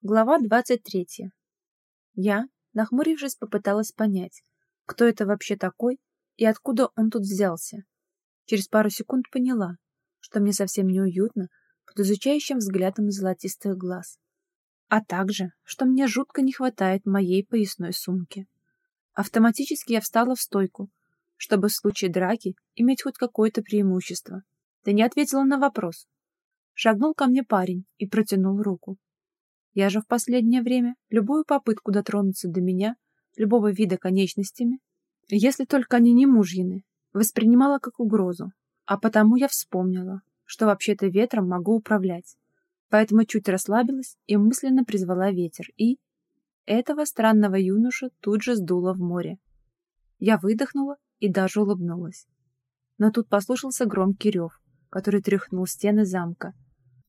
Глава 23. Я, нахмурившись, попыталась понять, кто это вообще такой и откуда он тут взялся. Через пару секунд поняла, что мне совсем неуютно под изучающим взглядом золотистых глаз, а также, что мне жутко не хватает моей поясной сумки. Автоматически я встала в стойку, чтобы в случае драки иметь хоть какое-то преимущество. Ты не ответила на вопрос. Шагнул ко мне парень и протянул руку. Я же в последнее время любую попытку дотронуться до меня, любого вида конечностями, если только они не мужьины, воспринимала как угрозу, а потому я вспомнила, что вообще-то ветром могу управлять. Поэтому чуть расслабилась и мысленно призвала ветер, и... Этого странного юноша тут же сдуло в море. Я выдохнула и даже улыбнулась. Но тут послышался громкий рев, который тряхнул стены замка,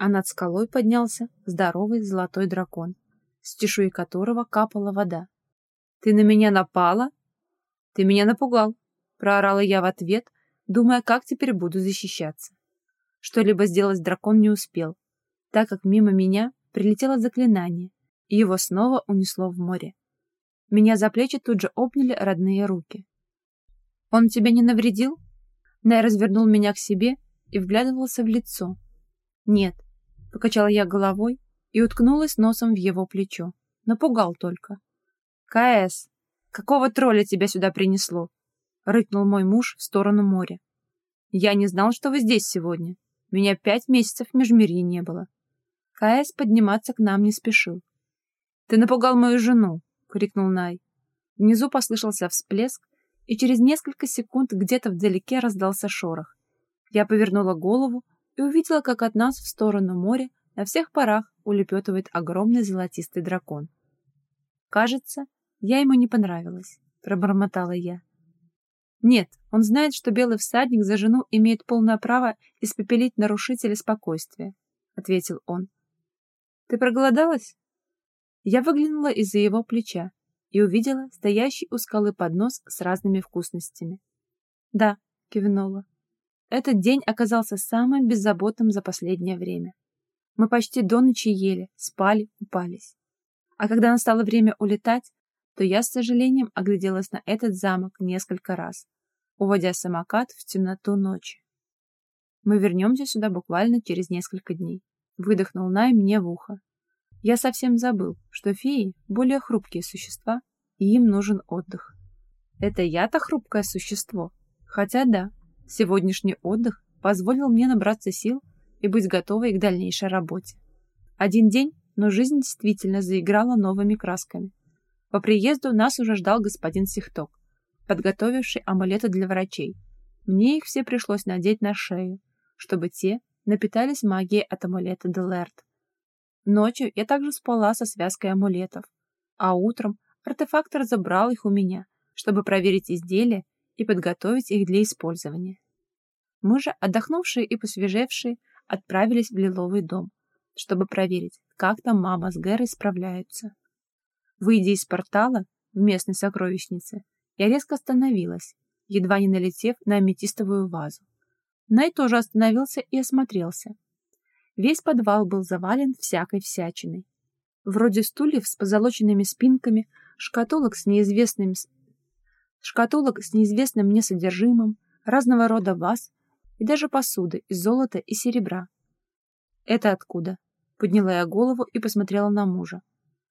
а над скалой поднялся здоровый золотой дракон, с чешуи которого капала вода. «Ты на меня напала?» «Ты меня напугал», — проорала я в ответ, думая, как теперь буду защищаться. Что-либо сделать дракон не успел, так как мимо меня прилетело заклинание, и его снова унесло в море. Меня за плечи тут же обняли родные руки. «Он тебя не навредил?» Най развернул меня к себе и вглядывался в лицо. «Нет, Покачала я головой и уткнулась носом в его плечо. Напугал только. «КС, какого тролля тебя сюда принесло?» — рыкнул мой муж в сторону моря. «Я не знал, что вы здесь сегодня. Меня пять месяцев в Межмирье не было». КС подниматься к нам не спешил. «Ты напугал мою жену!» — крикнул Най. Внизу послышался всплеск, и через несколько секунд где-то вдалеке раздался шорох. Я повернула голову и увидела, как от нас в сторону моря на всех парах улепетывает огромный золотистый дракон. «Кажется, я ему не понравилась», — пробормотала я. «Нет, он знает, что белый всадник за жену имеет полное право испепелить нарушителя спокойствия», — ответил он. «Ты проголодалась?» Я выглянула из-за его плеча и увидела стоящий у скалы поднос с разными вкусностями. «Да», — кивнула. Этот день оказался самым беззаботным за последнее время. Мы почти до ночи ели, спали, купались. А когда настало время улетать, то я с сожалением огляделась на этот замок несколько раз, уводя самокат в темноту ночи. Мы вернемся сюда буквально через несколько дней. Выдохнул Най мне в ухо. Я совсем забыл, что феи — более хрупкие существа, и им нужен отдых. Это я-то хрупкое существо. Хотя да, Сегодняшний отдых позволил мне набраться сил и быть готовой к дальнейшей работе. Один день, но жизнь действительно заиграла новыми красками. По приезду нас уже ждал господин Сихток, подготовивший амулеты для врачей. Мне их все пришлось надеть на шею, чтобы те напитались магией от амулета Делерт. Ночью я также спала со связкой амулетов, а утром артефактор забрал их у меня, чтобы проверить изделия и подготовить их для использования. Мы же, отдохнувшие и посвежевшие, отправились в Лиловый дом, чтобы проверить, как там мама с Гэрой справляются. Выйдя из портала в местной сокровищнице, я резко остановилась, едва не налетев на аметистовую вазу. Най тоже остановился и осмотрелся. Весь подвал был завален всякой всячиной. Вроде стульев с позолоченными спинками, шкатулок с неизвестным шкатулок с неизвестным мне содержимым, разного рода ваз и даже посуды из золота и серебра. «Это откуда?» Подняла я голову и посмотрела на мужа.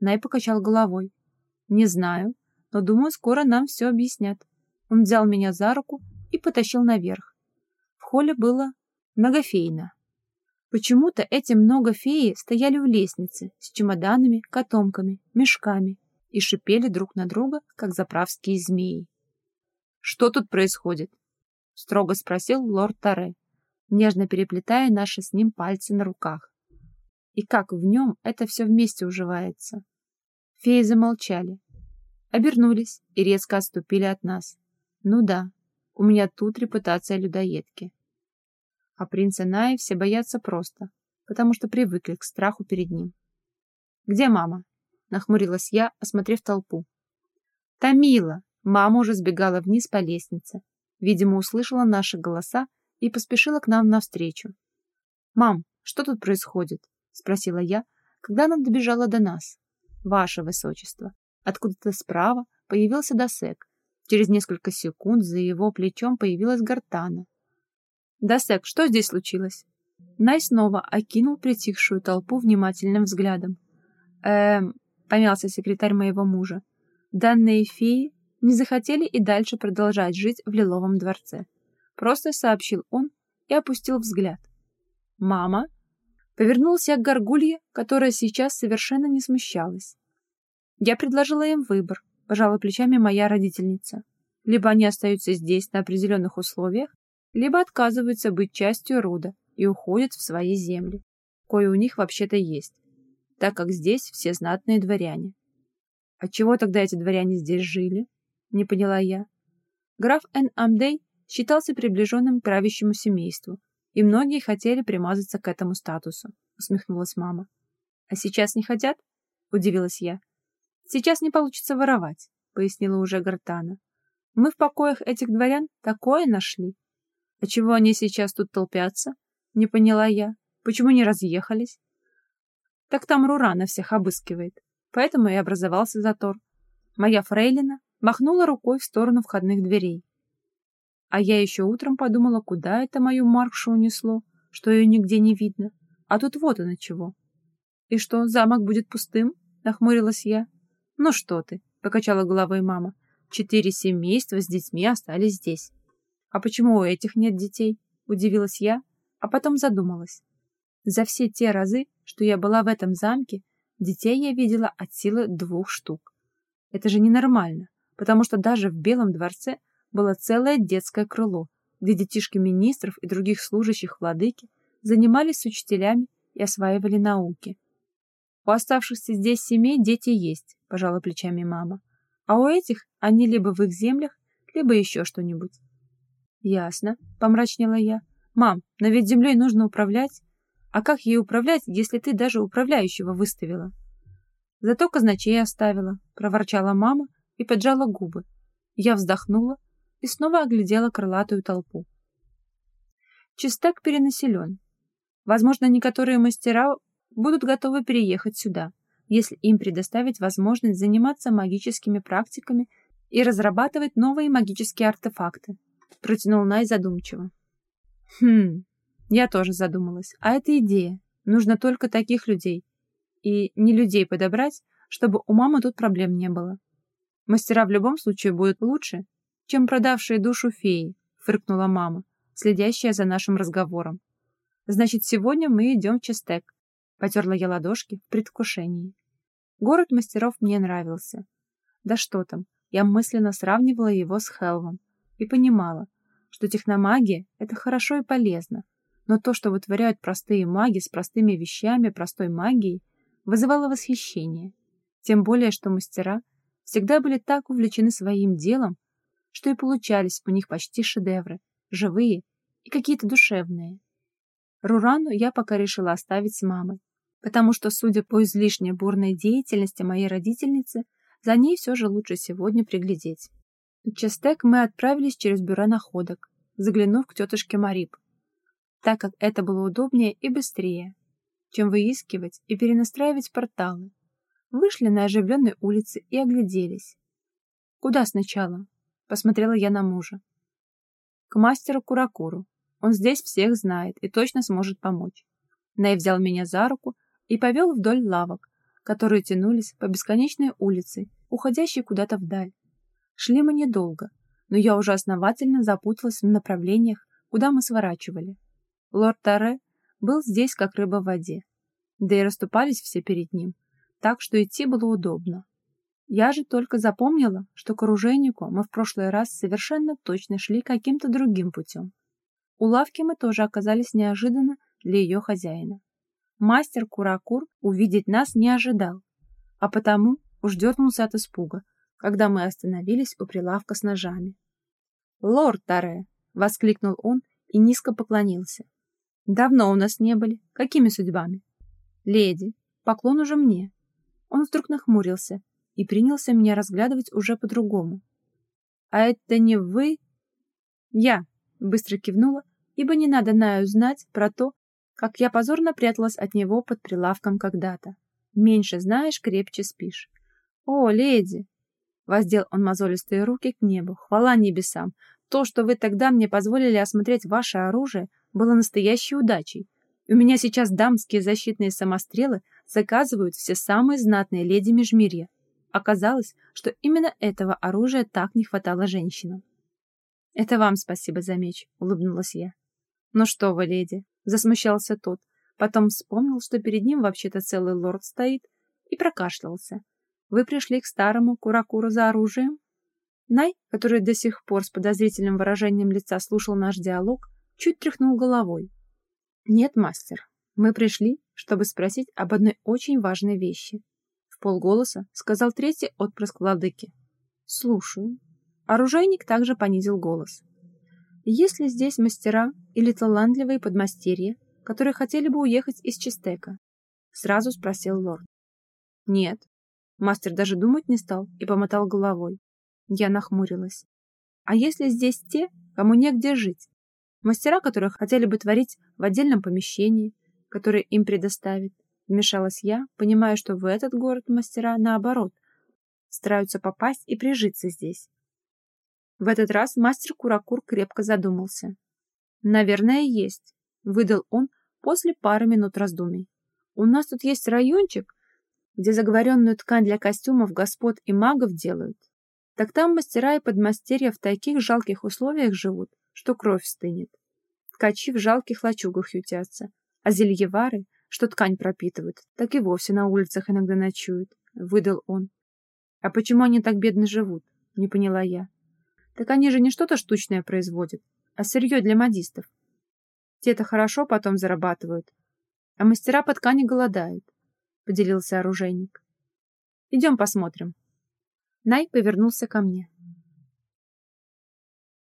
Най покачал головой. «Не знаю, но думаю, скоро нам все объяснят». Он взял меня за руку и потащил наверх. В холле было многофейно. Почему-то эти многофеи стояли у лестницы с чемоданами, котомками, мешками и шипели друг на друга, как заправские змеи. «Что тут происходит?» — строго спросил лорд Таре, нежно переплетая наши с ним пальцы на руках. «И как в нем это все вместе уживается?» Феи замолчали, обернулись и резко отступили от нас. «Ну да, у меня тут репутация людоедки». А принца Наи все боятся просто, потому что привыкли к страху перед ним. «Где мама?» — нахмурилась я, осмотрев толпу. «Тамила!» Мама уже сбегала вниз по лестнице. Видимо, услышала наши голоса и поспешила к нам навстречу. «Мам, что тут происходит?» — спросила я, когда она добежала до нас. Ваше Высочество. Откуда-то справа появился Досек. Через несколько секунд за его плечом появилась Гартана. «Досек, что здесь случилось?» Най снова окинул притихшую толпу внимательным взглядом. «Эм...» — помялся секретарь моего мужа. «Данные феи не захотели и дальше продолжать жить в Лиловом дворце. Просто сообщил он и опустил взгляд. «Мама?» Повернулся к горгулье, которая сейчас совершенно не смущалась. Я предложила им выбор, пожала плечами моя родительница. Либо они остаются здесь на определенных условиях, либо отказываются быть частью рода и уходят в свои земли, кое у них вообще-то есть, так как здесь все знатные дворяне. А чего тогда эти дворяне здесь жили? Не поняла я. Граф Эн Амдей считался приближенным к правящему семейству, и многие хотели примазаться к этому статусу, усмехнулась мама. А сейчас не хотят? Удивилась я. Сейчас не получится воровать, пояснила уже Гартана. Мы в покоях этих дворян такое нашли. А чего они сейчас тут толпятся? Не поняла я. Почему не разъехались? Так там Рурана всех обыскивает. Поэтому и образовался затор. Моя фрейлина махнула рукой в сторону входных дверей. А я еще утром подумала, куда это мою Маркшу унесло, что ее нигде не видно. А тут вот оно чего. И что, замок будет пустым? Нахмурилась я. Ну что ты, покачала головой мама. Четыре семейства с детьми остались здесь. А почему у этих нет детей? Удивилась я, а потом задумалась. За все те разы, что я была в этом замке, детей я видела от силы двух штук. Это же ненормально, потому что даже в Белом дворце было целое детское крыло, где детишки министров и других служащих владыки занимались с учителями и осваивали науки. У оставшихся здесь семей дети есть, пожала плечами мама. А у этих они либо в их землях, либо еще что-нибудь. Ясно, помрачнела я. Мам, но ведь землей нужно управлять. А как ей управлять, если ты даже управляющего выставила? Зато казначей оставила, проворчала мама и поджала губы. Я вздохнула и снова оглядела крылатую толпу. Чистак перенаселен. Возможно, некоторые мастера будут готовы переехать сюда, если им предоставить возможность заниматься магическими практиками и разрабатывать новые магические артефакты. Протянул Най задумчиво. Хм, я тоже задумалась. А это идея. Нужно только таких людей. И не людей подобрать, чтобы у мамы тут проблем не было. Мастера в любом случае будут лучше, чем продавшие душу феи, фыркнула мама, следящая за нашим разговором. Значит, сегодня мы идем в Чистек. Потерла я ладошки в предвкушении. Город мастеров мне нравился. Да что там, я мысленно сравнивала его с Хелвом и понимала, что техномагия — это хорошо и полезно, но то, что вытворяют простые маги с простыми вещами простой магией, вызывало восхищение. Тем более, что мастера всегда были так увлечены своим делом, что и получались у них почти шедевры, живые и какие-то душевные. Рурану я пока решила оставить с мамой, потому что, судя по излишне бурной деятельности моей родительницы, за ней все же лучше сегодня приглядеть. В Честек мы отправились через бюро находок, заглянув к тетушке Марип, так как это было удобнее и быстрее, чем выискивать и перенастраивать порталы. Вышли на оживленной улице и огляделись. Куда сначала? Посмотрела я на мужа. К мастеру Куракуру. Он здесь всех знает и точно сможет помочь. Ней взял меня за руку и повел вдоль лавок, которые тянулись по бесконечной улице, уходящей куда-то вдаль. Шли мы недолго, но я уже основательно запуталась в направлениях, куда мы сворачивали. Лорд Таре был здесь, как рыба в воде. Да и расступались все перед ним, так что идти было удобно. Я же только запомнила, что к оружейнику мы в прошлый раз совершенно точно шли каким-то другим путем. У лавки мы тоже оказались неожиданно для ее хозяина. Мастер Куракур увидеть нас не ожидал, а потому уж дернулся от испуга, когда мы остановились у прилавка с ножами. «Лорд Таре!» — воскликнул он и низко поклонился. «Давно у нас не были. Какими судьбами?» «Леди, поклон уже мне». Он вдруг нахмурился и принялся меня разглядывать уже по-другому. «А это не вы?» «Я», — быстро кивнула, ибо не надо Наю знать про то, как я позорно пряталась от него под прилавком когда-то. Меньше знаешь, крепче спишь. О, леди! Воздел он мозолистые руки к небу. Хвала небесам! То, что вы тогда мне позволили осмотреть ваше оружие, было настоящей удачей. У меня сейчас дамские защитные самострелы заказывают все самые знатные леди Межмирья. Оказалось, что именно этого оружия так не хватало женщинам. «Это вам спасибо за меч», — улыбнулась я. «Ну что вы, леди», — засмущался тот. Потом вспомнил, что перед ним вообще-то целый лорд стоит, и прокашлялся. «Вы пришли к старому Куракуру за оружием?» Най, который до сих пор с подозрительным выражением лица слушал наш диалог, чуть тряхнул головой. «Нет, мастер, мы пришли, чтобы спросить об одной очень важной вещи полголоса сказал третий отпрыск владыки. «Слушаю». Оружейник также понизил голос. «Есть ли здесь мастера или талантливые подмастерья, которые хотели бы уехать из Чистека?» Сразу спросил лорд. «Нет». Мастер даже думать не стал и помотал головой. Я нахмурилась. «А если здесь те, кому негде жить? Мастера, которые хотели бы творить в отдельном помещении, которое им предоставит, Вмешалась я, понимая, что в этот город мастера, наоборот, стараются попасть и прижиться здесь. В этот раз мастер Куракур крепко задумался. «Наверное, есть», — выдал он после пары минут раздумий. «У нас тут есть райончик, где заговоренную ткань для костюмов господ и магов делают. Так там мастера и подмастерья в таких жалких условиях живут, что кровь стынет. Ткачи в жалких лачугах ютятся, а зельевары что ткань пропитывают, так и вовсе на улицах иногда ночуют, — выдал он. А почему они так бедно живут? — не поняла я. Так они же не что-то штучное производят, а сырье для модистов. Те-то хорошо потом зарабатывают, а мастера по ткани голодают, — поделился оружейник. Идем посмотрим. Най повернулся ко мне.